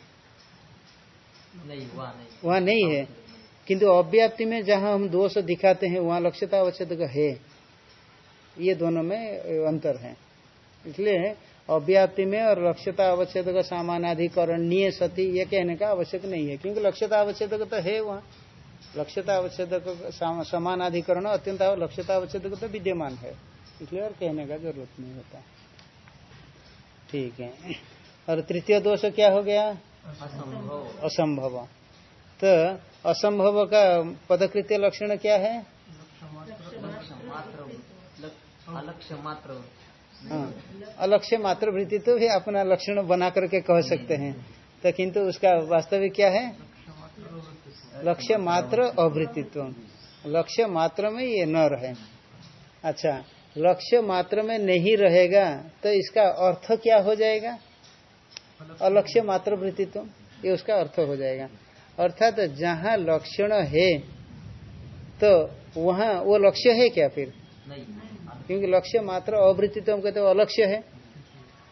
Speaker 2: नहीं वहाँ नहीं।
Speaker 1: वहाँ नहीं है। किंतु अव्याप्ति में जहाँ हम दोष दिखाते हैं वहाँ लक्ष्यता अवच्छेद है। ये दोनों में अंतर है। इसलिए अव्याप्ति में और लक्ष्यता अवच्छेद का सामानाधिकरणीय सती ये कहने का आवश्यक नहीं है क्योंकि लक्ष्यता अवच्छेद तो है वहाँ। लक्ष्यता अवच्छेद समानाधिकरण अत्यंत लक्ष्यता अवच्छेद तो विद्यमान है। इसलिए और कहने का ज़रूरत नहीं होता। ठीक है। और तृतीय दोष क्या हो गया?
Speaker 2: असंभव।
Speaker 1: तो असंभव का पदकृत्य लक्षण क्या है? हाँ अलक्ष्य मात्र वृत्ति तो भी अपना लक्षण बना करके कह सकते हैं। तो किंतु उसका वास्तविक क्या है? लक्ष्य मात्र अवृत्तित्व। लक्ष्य मात्र में ये न रहे अच्छा लक्ष्य मात्र में नहीं रहेगा तो इसका अर्थ क्या हो जाएगा? अलक्ष्य मात्र वृत्तित्व ये उसका अर्थ हो जाएगा। अर्थात तो जहाँ लक्षण है तो वहाँ वो लक्ष्य है क्या फिर? क्योंकि लक्ष्य मात्र अवृत्तित्व हम कहते अलक्ष्य है।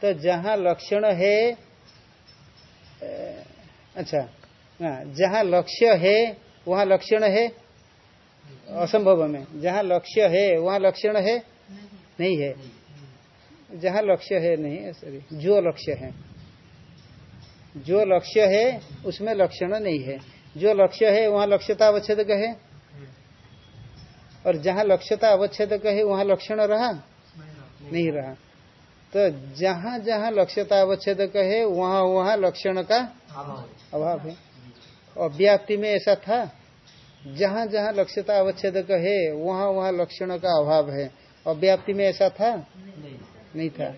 Speaker 1: तो जहाँ लक्षण है अच्छा हाँ, जहाँ लक्ष्य है वहाँ लक्षण है असंभव में। जहाँ लक्ष्य है वहाँ लक्षण है नहीं है। जहाँ लक्ष्य है नहीं सॉरी, जो लक्ष्य है। जो लक्ष्य है, उसमें लक्षण नहीं है। जो लक्ष्य है, वहाँ लक्ष्यता अवच्छेद है। और जहाँ लक्ष्यता अवच्छेद है, वहाँ लक्षण रहा? नहीं रहा। तो जहाँ जहाँ लक्ष्यता अवच्छेद है, वहाँ वहाँ लक्षण का
Speaker 2: अभाव
Speaker 1: है। अव्याप्ति में ऐसा था। जहाँ जहाँ लक्ष्यता अवच्छेद है, वहाँ वहाँ लक्षण का अभाव है। अव्याप्ति में ऐसा था?
Speaker 2: नहीं।
Speaker 1: नहीं था।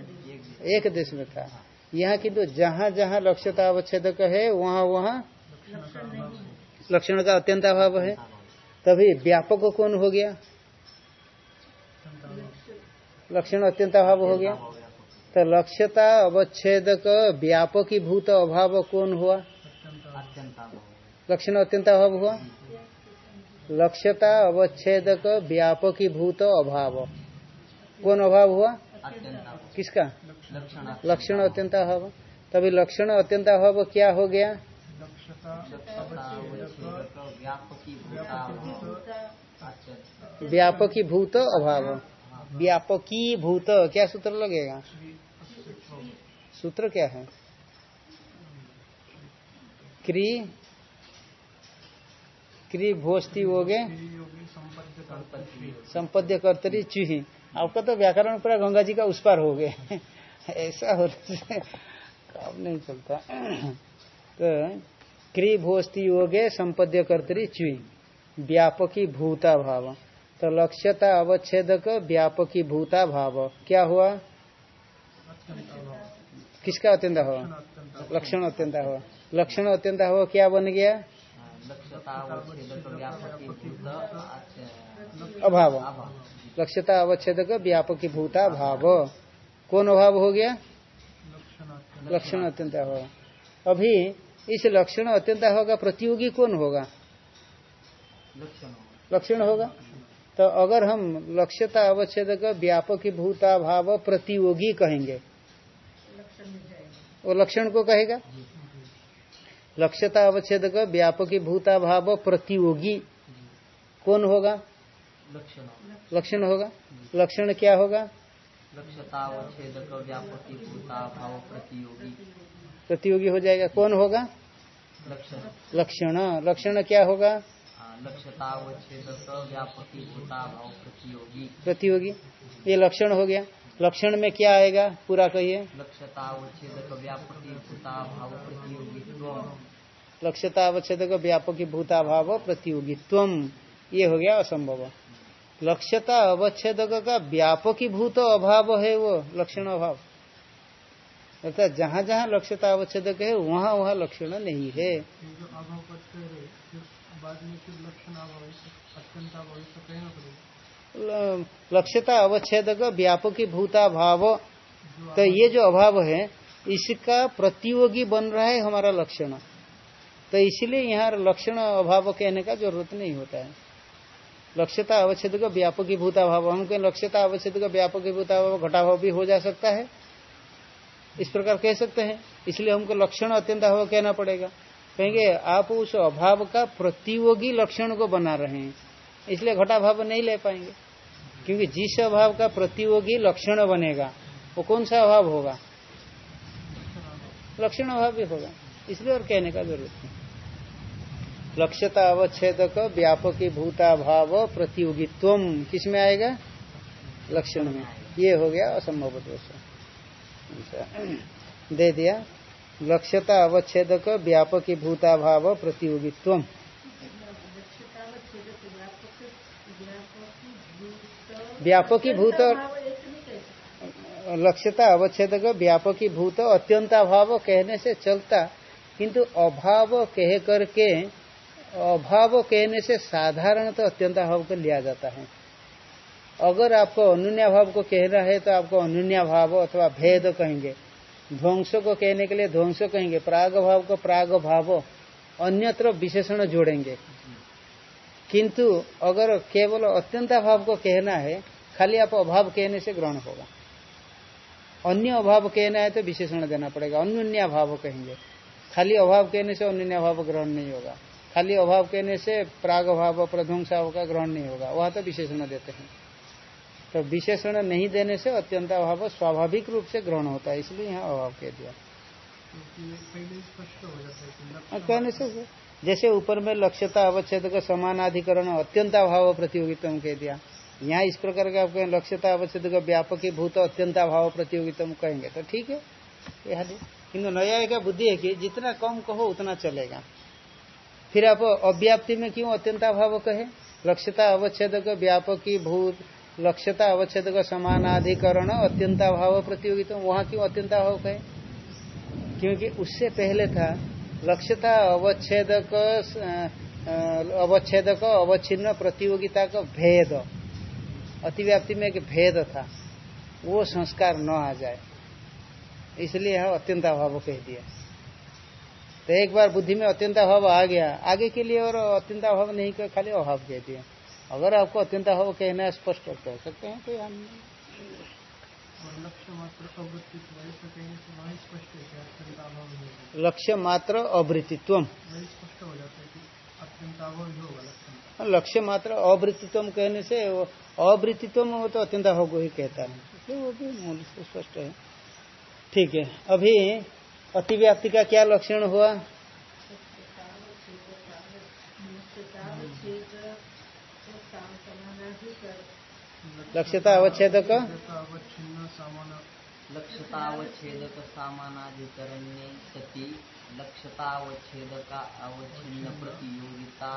Speaker 2: एक
Speaker 1: देश में था। यहाँ किंतु जहाँ जहाँ लक्ष्यता अवच्छेद है वहाँ वहाँ लक्षण का अत्यंत अभाव है। तभी व्यापक कौन हो गया? लक्षण अत्यंत अभाव हो गया। तो लक्ष्यता अवच्छेदक व्यापकी भूत अभाव कौन हुआ? लक्षण अत्यंत अभाव हुआ। लक्ष्यता अवच्छेदक व्यापकी भूत अभाव। कौन अभाव हुआ? किसका?
Speaker 2: लक्षण।
Speaker 1: लक्षण अत्यंत अभाव। तभी लक्षण अत्यंत अभाव क्या हो गया?
Speaker 2: व्यापकी
Speaker 1: व्यापकी भूत। अभाव। व्यापकी भूत क्या सूत्र लगेगा? सूत्र क्या है? क्री क्री भोस्ती हो गए। संपद्य कर्तरी चूही। आपका तो व्याकरण पूरा गंगा जी का उस पार हो गए ऐसा होने से काम नहीं चलता। तो क्री भोस्ती योगे संपद्य कर्तरी चुई व्यापकी भूता भाव। तो लक्ष्यता अवच्छेदक व्यापकी भूता भाव। क्या हुआ? किसका अत्यंत हुआ लक्षण अत्यंत हुआ लक्षण अत्यंत हुआ क्या बन गया? अभाव।
Speaker 2: अभाव
Speaker 1: लक्ष्यता अवच्छेदक व्यापकी भूता भाव। कौन अभाव हो गया? लक्षण अत्यंत होगा अभी इस लक्षण अत्यंत होगा प्रतियोगी कौन होगा?
Speaker 2: लक्षण
Speaker 1: होगा। तो अगर हम लक्ष्यता अवच्छेदक व्यापकी भूता भाव प्रतियोगी कहेंगे वो लक्षण को कहेगा? लक्ष्यता अवच्छेदक व्यापकी भूता भाव प्रतियोगी कौन होगा?
Speaker 2: लक्षण
Speaker 1: लक्षण होगा? लक्षण क्या होगा?
Speaker 2: प्रतियोगी
Speaker 1: प्रतियोगी हो जाएगा। कौन होगा? लक्षण। लक्षण। क्या होगा?
Speaker 2: हाँ, प्रतियोगी
Speaker 1: प्रतियोगी। ये लक्षण हो गया। लक्षण में क्या आएगा? पूरा कहिए।
Speaker 2: लक्ष्यता अवच्छेद व्यापकी
Speaker 1: भूताभाव प्रतियोगित्व ये हो गया असंभव। लक्ष्यता अवच्छेदक का व्यापकी भूत अभाव है वो लक्षण अभाव। अर्थात जहाँ जहाँ लक्ष्यता अवच्छेदक है वहाँ वहाँ लक्षण नहीं है। ल- लक्ष्यता अवच्छेदक व्यापकी भूताभाव
Speaker 3: जो
Speaker 1: तो ये जो अभाव है इसका प्रतियोगी बन रहा है हमारा लक्षण। तो इसलिए यहाँ लक्षण अभाव कहने का ज़रूरत नहीं होता है। लक्ष्यता अवच्छेद का व्यापकी भूताभाव हम कहें लक्ष्यता अवच्छेद का व्यापकी भूताभाव घटाभाव भी हो जा सकता है। इस प्रकार कह सकते हैं। इसलिए हमको लक्षण अत्यंत अभाव कहना पड़ेगा। कहेंगे, आप उस अभाव का प्रतियोगी लक्षण को बना रहे हैं। इसलिए घटाभाव नहीं ले पाएँगे। क्योंकि जिस अभाव का प्रतियोगी लक्षण बनेगा, वो कौन सा अभाव होगा? लक्षण अभाव भी होगा। इसलिए और कहने का ज़रूरत नहीं। लक्ष्यता अवच्छेदक, व्यापकी भूताभाव प्रतियोगित्व किसमें आएगा? लक्षण में। ये हो गया असंभव दोष। अच्छा। दे दिया। लक्ष्यता अवच्छेदक, व्यापकी भूताभाव प्रतियोगित्व व्यापकी भूत लक्ष्यता अवच्छेदक, व्यापकी भूत, अत्यंताभाव कहने से चलता। किंतु अभाव कह करके अभाव कहने से साधारण तो अत्यंताभाव को लिया जाता है। अगर आपको अनुन्या भाव को कहना है तो आपको अनुन्या भाव अथवा भेद कहेंगे। ध्वंस को कहने के लिए ध्वंस कहेंगे, प्राग भाव को प्राग भाव अन्यत्र विशेषण जोड़ेंगे। किंतु अगर केवल अत्यंता भाव को कहना है, खाली आप अभाव कहने से ग्रहण होगा। अन्य अभाव कहना है तो विशेषण देना पड़ेगा अनुन्या भाव कहेंगे। खाली अभाव कहने से अनुन्या भाव ग्रहण नहीं होगा। खाली अभाव कहने से प्राग अभाव प्रध्वंसाव का ग्रहण नहीं होगा। वहाँ तो विशेषण देते हैं। तो विशेषण नहीं देने से अत्यंत अभाव स्वाभाविक रूप से ग्रहण होता है, इसलिए यहाँ अभाव कह दिया।
Speaker 3: ही,
Speaker 1: कहने से जैसे ऊपर में लक्ष्यता अवच्छेद का समानाधिकरण अत्यंताभाव प्रतियोगितम कह दिया। यहाँ इस प्रकार का आप कहें लक्ष्यता अवच्छेद का व्यापक भूत अत्यंत अभाव प्रतियोगितम कहेंगे। तो ठीक है, यहाँ किन्तु नया का बुद्धि है कि जितना कम कहो, उतना चलेगा। फिर आप अव्याप्ति में क्यों अत्यंता भाव कहे लक्ष्यता अवच्छेद व्यापकी भूत लक्ष्यता अवच्छेद समानाधिकरण अत्यंताभाव प्रतियोगिता, वहाँ क्यों अत्यंता भाव कहे क्योंकि उससे पहले था लक्ष्यता अवच्छेद अवच्छेद अवच्छिन्न प्रतियोगिता का भेद। अतिव्याप्ति में एक भेद था, वो संस्कार न आ जाए, इसलिए यह अत्यंताभाव कह दिया। तो एक बार बुद्धि में अत्यंताभाव आ गया। आगे के लिए और अत्यंताभाव नहीं कर खाली अभाव कह दिया। अगर आपको अत्यंताभाव कहना है स्पष्ट कह सकते हैं कोई हम
Speaker 3: लक्ष्य मात्र अवृत्तित्व अत्यंत अभाव होगा।
Speaker 1: लक्ष्य मात्र अवृत्तित्व
Speaker 3: स्पष्ट हो अत्यंत अभाव
Speaker 1: कहने से अवृत्तित्व वो तो अत्यंताभाव को ही कहता है। वो भी मूल से स्पष्ट है। ठीक है अभी अतिव्याप्ति का क्या लक्षण हुआ? लक्ष्यता अवच्छेद का
Speaker 2: सति लक्ष्यतावच्छेदक अवच्छिन्न प्रतियोगिता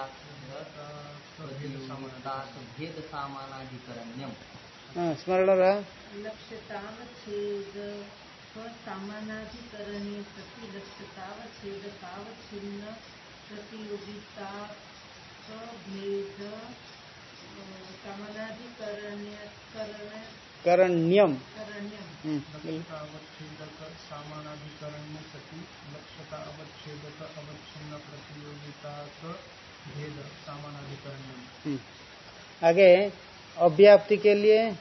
Speaker 2: प्रतियोगिता भेद सामानाधिकरण्यम
Speaker 1: हाँ, स्मरण रहा।
Speaker 4: लक्ष्यतावच्छेद सामानाधिकरणे सति लक्ष्यतावच्छेद प्रतियोगिता भेद
Speaker 1: करण्यम। हम्म, हम्म। आगे अव्याप्ति के लिए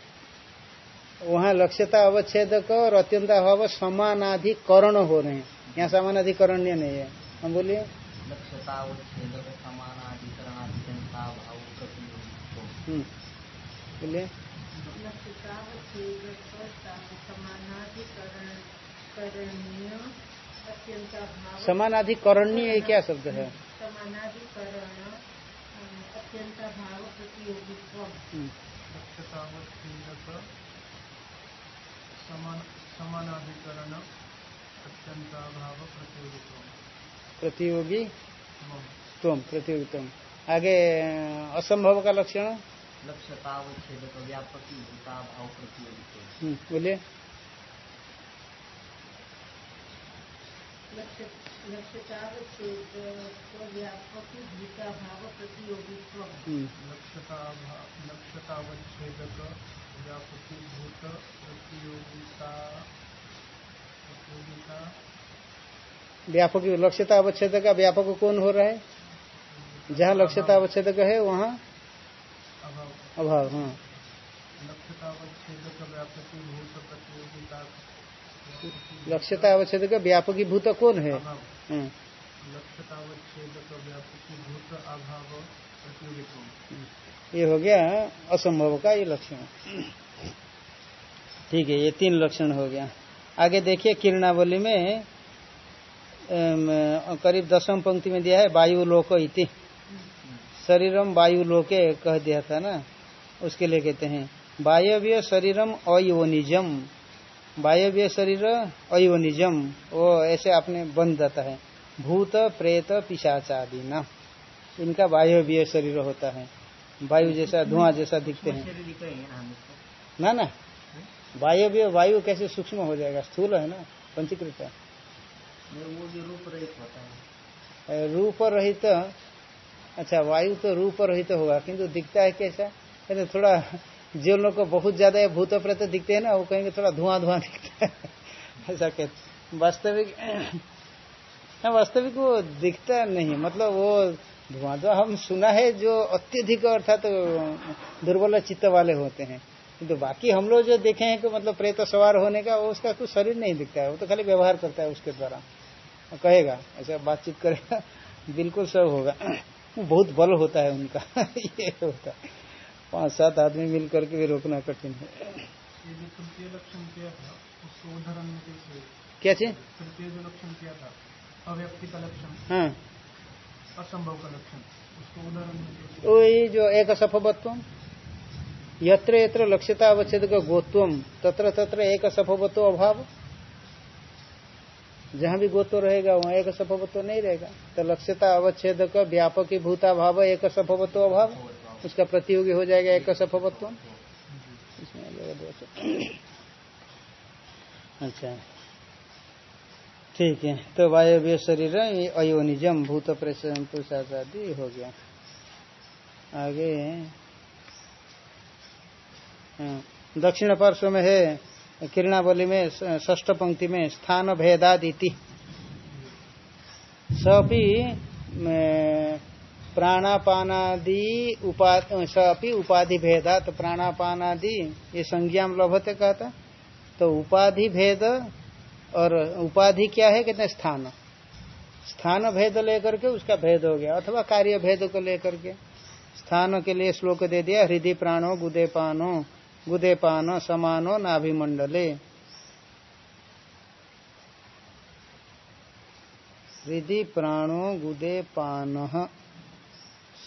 Speaker 1: वहाँ लक्ष्यता अवच्छेद और अत्यंत अभाव समानाधिकरण हो रहे हैं। यहाँ समानाधिकरण्य नहीं है। हम बोलिए। हम्म, बोलिए।
Speaker 4: समानाधिकरण
Speaker 1: समानाधिकरणीय क्या शब्द है?
Speaker 4: समानाधिकरण अत्यंताभाव प्रतियोगित्व
Speaker 1: हम्म,
Speaker 3: लक्ष्यतावच्छेदक समान समानाधिकरण अत्यंताभाव प्रतियोगित्व
Speaker 1: प्रतियोगी? तुम प्रतियोगी तुम आगे असंभव का लक्षण? हम्म, बोलिए।
Speaker 4: लक्ष्य लक्ष्यतावच्छेद व्यापक भूताभाव प्रतियोगित्व
Speaker 1: हम्म,
Speaker 3: लक्ष्यता लक्ष्यतावच्छेदक व्यापकी भूत प्रतियोगिता प्रतियोगिता।
Speaker 1: व्यापक लक्ष्यता अवच्छेद का व्यापक कौन हो रहा है? जहाँ लक्ष्यता अवच्छेद है वहाँ
Speaker 3: अभाव।
Speaker 1: हाँ। लक्ष्यता अवच्छेद का व्यापकी भूत कौन है?
Speaker 3: लक्ष्यता
Speaker 1: हाँ,
Speaker 3: लक्ष्यतावच्छेदक व्यापकी भूत अभाव प्रतियोगित्व
Speaker 1: ये हो गया असंभव का ये लक्षण। ठीक है, ये तीन लक्षण हो गया। आगे देखिए किरणावली में करीब दसम पंक्ति में दिया है वायु लोक इति। शरीरम वायु लोके कह दिया था ना, उसके लिए कहते हैं। वायव्य शरीरम अयोनिजम। वायव्य शरीर अयोनिजम, वो ऐसे आपने बन जाता है। भूत, प्रेत पिशाचादि ना। इनका वायव्य शरीर होता है। वायु जैसा धुआँ जैसा दिखते हैं।
Speaker 2: ना
Speaker 1: ना। ना वायव्य वायु कैसे सूक्ष्म हो जाएगा? स्थूल है ना पंचीकृत है।
Speaker 2: भी रूप रहित होता है।
Speaker 1: रूप रहित अच्छा वायु तो रूप रहित होगा किंतु दिखता है कैसा? कहते थोड़ा जो लोग को बहुत ज़्यादा भूत प्रेत दिखते हैं ना वो कहेंगे थोड़ा धुआँ धुआँ दिखता है। ऐसा कहते वास्तविक वास्तविक वो दिखता नहीं मतलब वो धुआँ धुआँ हम सुना है जो अत्यधिक अर्थात तो दुर्बल चित्त वाले होते हैं। किंतु तो बाकी हम लोग जो देखे हैं कि मतलब प्रेत सवार होने का वो उसका कुछ शरीर नहीं दिखता है। वो तो खाली व्यवहार करता है उसके द्वारा। कहेगा ऐसा बातचीत करेगा बिल्कुल सब होगा। वो बहुत बल होता है उनका। ये होता है। पाँच सात आदमी मिल करके भी रोकना कठिन है।
Speaker 3: किया
Speaker 1: चीज़? हाँ।
Speaker 3: असंभव का लक्षण।
Speaker 1: वही जो एक असफवत्व यत्र यत्र लक्ष्यता अवच्छेद का गोत्वम तत्र तत्र एक सफवत्व अभाव। जहाँ भी गोत्व रहेगा वहाँ एक सफवत्व नहीं रहेगा। तो लक्ष्यता अवच्छेद का व्यापक भूता भाव एक सफवत्व अभाव। उसका प्रतियोगी हो जाएगा एक सफवत्व। अच्छा। ठीक है तो वायव्य शरीर अयोनिजम भूत प्रेषण पुरुषादि हो गया। आगे हाँ, दक्षिण पार्श्व में है किरणावली में ष्ठ पंक्ति में स्थान भेदादिति। सपि प्राणापानादि उपा सपि उपाधि भेदात प्राणापानादि ये संज्ञा लभते कहता तो उपाधि भेद और उपाधि क्या है? कहते हैं स्थान। स्थान भेद लेकर के उसका भेद हो गया अथवा कार्य भेद को लेकर के। स्थान के लिए श्लोक दे दिया हृदय प्राणो गुदेपानो गुदेपान समानो नाभिमंडले। हृदय प्राणो गुदेपान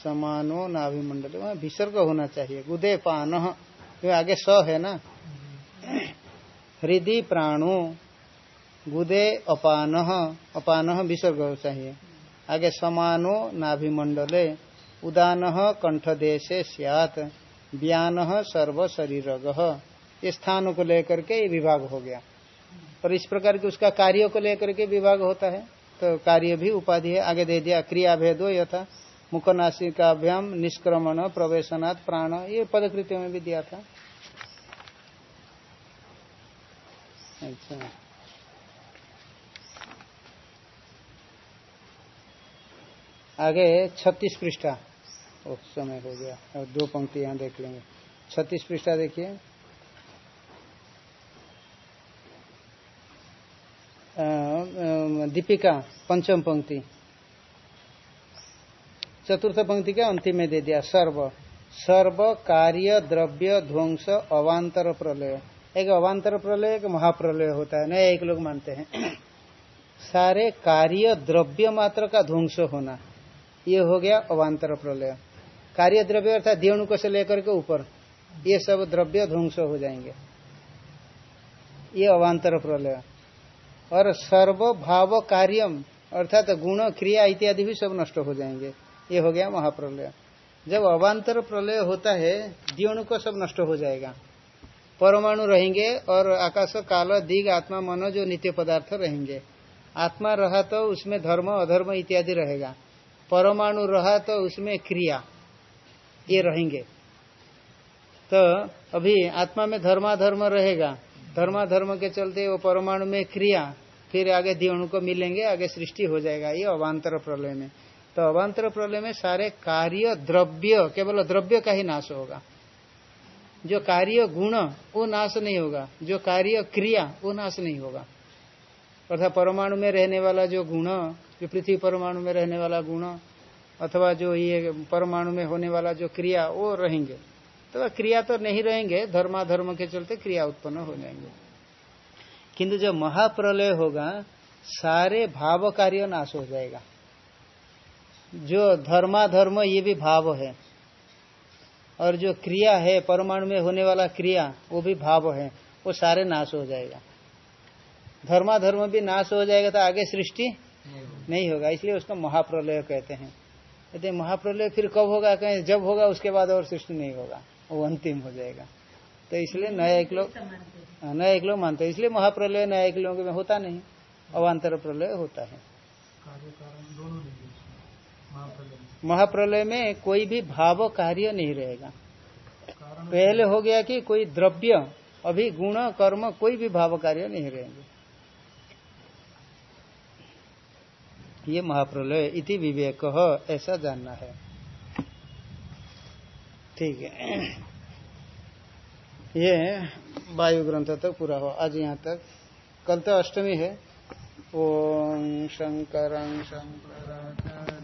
Speaker 1: समानो नाभिमंडले। वहाँ विसर्ग होना चाहिए। गुदे पान आगे स है ना? हृदय प्राणो गुदे अपान अपान विसर्ग चाहिए आगे समानो नाभिमंडले, उदान कंठदेशे सियात, व्यान सर्व शरीर ये स्थानों को लेकर के ये विभाग हो गया। और इस प्रकार के उसका कार्यों को लेकर के विभाग होता है। तो कार्य भी उपाधि है। आगे दे दिया क्रिया भेदो यथा। मुखनाशिकाभ्याम निष्क्रमण प्रवेशनाथ प्राण, ये पदकृतियों में भी दिया था। अच्छा। आगे छत्तीस पृष्ठा। समय हो गया। और दो पंक्ति यहाँ देख लेंगे। छत्तीस पृष्ठा देखिए। दीपिका, पंचम पंक्ति। चतुर्थ पंक्ति का अंतिम में दे दिया। सर्व। सर्व, कार्य, द्रव्य, ध्वंस अवांतर प्रलय। एक अवांतर प्रलय, एक महाप्रलय होता है नया एक लोग मानते हैं। सारे कार्य, द्रव्य मात्र का ध्वंस होना। ये हो गया अवांतर प्रलय। कार्य द्रव्य अर्थात दियोणुक से लेकर के ऊपर, ये सब द्रव्य ध्वंस हो जाएँगे। ये अवान्तर प्रलय। और सर्व भाव कार्यम, अर्थात गुण, क्रिया इत्यादि भी सब नष्ट हो जाएँगे। ये हो गया महाप्रलय। जब अवांतर प्रलय होता है दियोणु को सब नष्ट हो जाएगा। परमाणु रहेंगे और आकाश, काल, दिग, आत्मा, मनो, जो नित्य पदार्थ रहेंगे। आत्मा रहा तो उसमें धर्म, अधर्म इत्यादि रहेगा। परमाणु रहा तो उसमें क्रिया, ये रहेंगे। तो अभी आत्मा में धर्माधर्म रहेगा, धर्माधर्म के चलते वो परमाणु में क्रिया, फिर आगे दियोणु को मिलेंगे, आगे सृष्टि हो जाएगा, ये अवांतर प्रलय में। तो अवांतर प्रलय में सारे कार्य द्रव्य, केवल द्रव्य का ही नाश होगा। जो कार्य गुण, वो नाश नहीं होगा, जो कार्य क्रिया, वो नाश नहीं होगा। अर्थात परमाणु में रहने वाला जो गुण, जो पृथ्वी परमाणु में रहने वाला गुण, अथवा जो ये परमाणु में होने वाला जो क्रिया, वो रहेंगे। तो क्रिया तो नहीं रहेंगे, धर्माधर्म के चलते क्रिया उत्पन्न हो जाएँगे। किंतु जब महाप्रलय होगा, सारे भाव कार्य नाश हो जाएगा। जो धर्माधर्म, ये भी भाव है। और जो क्रिया है, परमाणु में होने वाला क्रिया, वो भी भाव है। वो सारे नाश हो जाएगा। धर्माधर्म भी नाश हो जाएगा तो आगे सृष्टि नहीं होगा, इसलिए उसको महाप्रलय कहते हैं। कहते महाप्रलय फिर कब होगा? कहें, जब होगा, उसके बाद और सृष्टि नहीं होगा, वो अंतिम हो जाएगा। तो इसलिए नया एक लोग नया एक लोग मानते हैं, इसलिए महाप्रलय नया एक लोगों में होता नहीं अवान्तर प्रलय होता है।
Speaker 3: है महाप्रलय में।
Speaker 1: कोई भी भाव कार्य नहीं रहेगा। पहले हो गया कि कोई द्रव्य अभी गुण कर्म, कोई भी भाव कार्य नहीं रहेंगे। ये महाप्रलय इति विवेक, ऐसा जानना है। ठीक है। ये वायु ग्रंथ तक तो पूरा हो आज यहाँ तक। कल तो अष्टमी है। ओम शंकर शंकर